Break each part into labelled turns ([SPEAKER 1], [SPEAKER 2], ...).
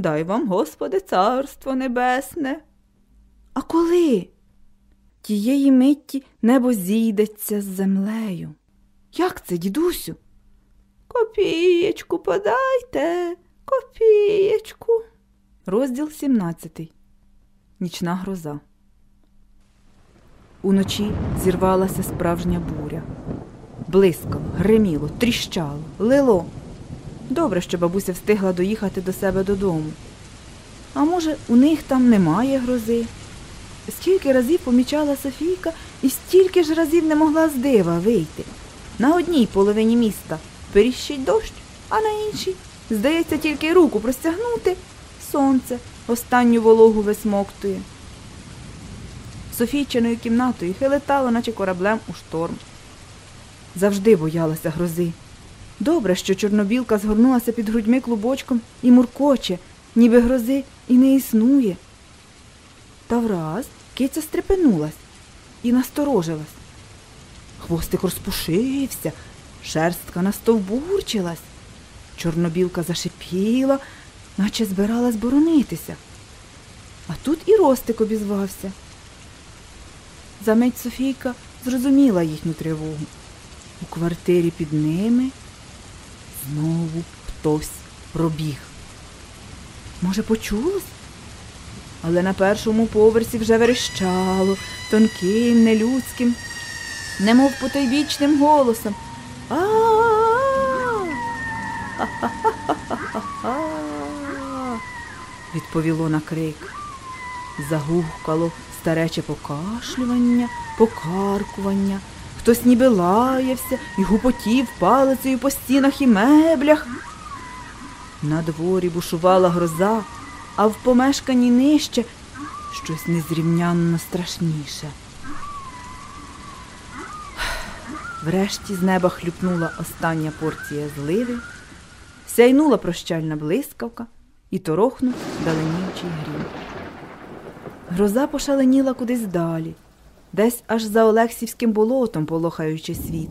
[SPEAKER 1] дай вам, Господи, царство небесне. А коли? Тієї митті небо зійдеться з землею. Як це, дідусю? Копієчку подайте, копієчку. Розділ 17. Нічна гроза. Уночі зірвалася справжня буря. Блискало, гриміло, тріщало, лило. Добре, що бабуся встигла доїхати до себе додому. А може, у них там немає грози? Скільки разів помічала Софійка і стільки ж разів не могла з дива вийти. На одній половині міста періщить дощ, а на іншій, здається, тільки руку простягнути, сонце останню вологу висмоктує. Софійчиною кімнатою хилетало, наче кораблем у шторм. Завжди боялася грози. Добре, що чорнобілка згорнулася під грудьми клубочком і муркоче, ніби грози і не існує. Та враз киця стрепенулась і насторожилась. Хвостик розпушився, шерстка настовбурчилась. Чорнобілка зашипіла, наче збиралась боронитися. А тут і ростик обізвався. Замить Софійка зрозуміла їхню тривогу. У квартирі під ними знову хтось пробіг. Може, почулось? Але на першому поверсі вже верещало тонким, нелюдським, немов потойбічним голосом. а відповіло на крик. Загукало старече покашлювання, покаркування. Хтось ніби лаявся і гупотів палицею по стінах і меблях. На дворі бушувала гроза, а в помешканні нижче щось незрівнянно страшніше. Врешті з неба хлюпнула остання порція зливи, сяйнула прощальна блискавка і торохнув даленіючий грім. Гроза пошаленіла кудись далі, десь аж за Олексівським болотом полохаючи світ.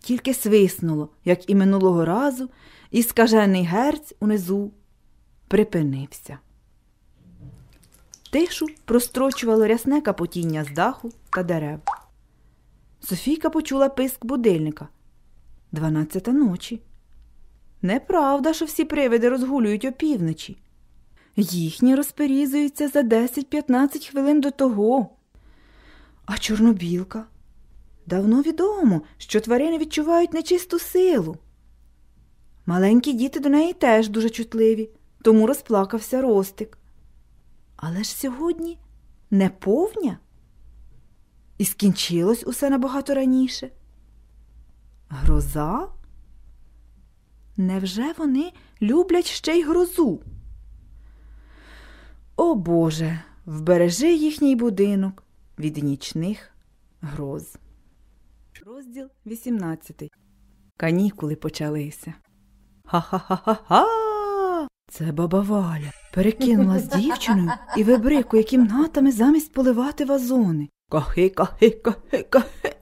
[SPEAKER 1] Тільки свиснуло, як і минулого разу, і скажений герць унизу припинився. Тишу прострочувало рясне капотіння з даху та дерев. Софійка почула писк будильника. Дванадцята ночі. Неправда, що всі привиди розгулюють опівночі. Їхні розперізуються за 10-15 хвилин до того. А чорнобілка? Давно відомо, що тварини відчувають нечисту силу. Маленькі діти до неї теж дуже чутливі, тому розплакався ростик. Але ж сьогодні не повня? І скінчилось усе набагато раніше. Гроза? Невже вони люблять ще й грозу? О Боже, вбережи їхній будинок від нічних гроз. Розділ 18. Канікули почалися. Ха-ха-ха-ха-ха! Це баба Валя перекинула з дівчиною і вибрикує кімнатами замість поливати вазони. Кахи, кахи, кахи, кахи.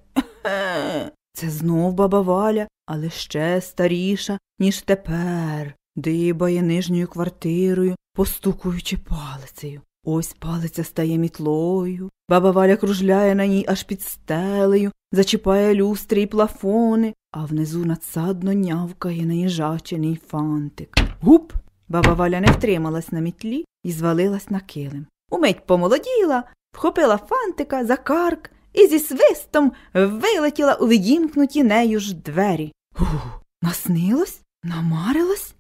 [SPEAKER 1] Це знов баба Валя, але ще старіша, ніж тепер, дибає нижньою квартирою, постукуючи палицею. Ось палиця стає мітлою, баба Валя кружляє на ній аж під стелею, зачіпає люстри й плафони, а внизу надсадно нявкає наїжачений фантик. Гуп! Баба Валя не втрималась на мітлі і звалилась на килим. Умить помолоділа, вхопила фантика за карк і зі свистом вилетіла у відімкнуті нею ж двері. Ух, наснилось? Намарилось?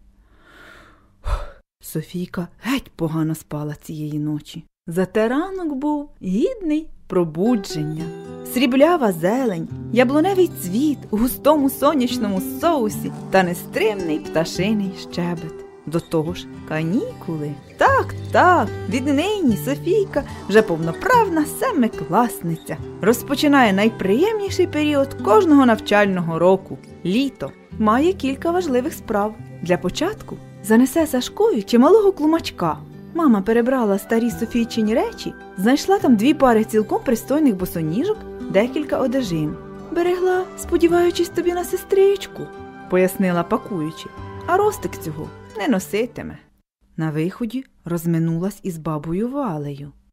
[SPEAKER 1] Софійка геть погано спала цієї ночі. Зате ранок був гідний пробудження, сріблява зелень, яблуневий цвіт у густому сонячному соусі та нестримний пташиний щебет. До того ж, канікули. Так, так, віднині Софійка вже повноправна семикласниця. Розпочинає найприємніший період кожного навчального року літо. Має кілька важливих справ. Для початку занесе Сашкові чималого клумачка. Мама перебрала старі Софійчині речі, знайшла там дві пари цілком пристойних босоніжок, декілька одежин. Берегла, сподіваючись тобі на сестричку, пояснила пакуючи, а ростик цього не носитиме. На виході розминулась із бабою Валею.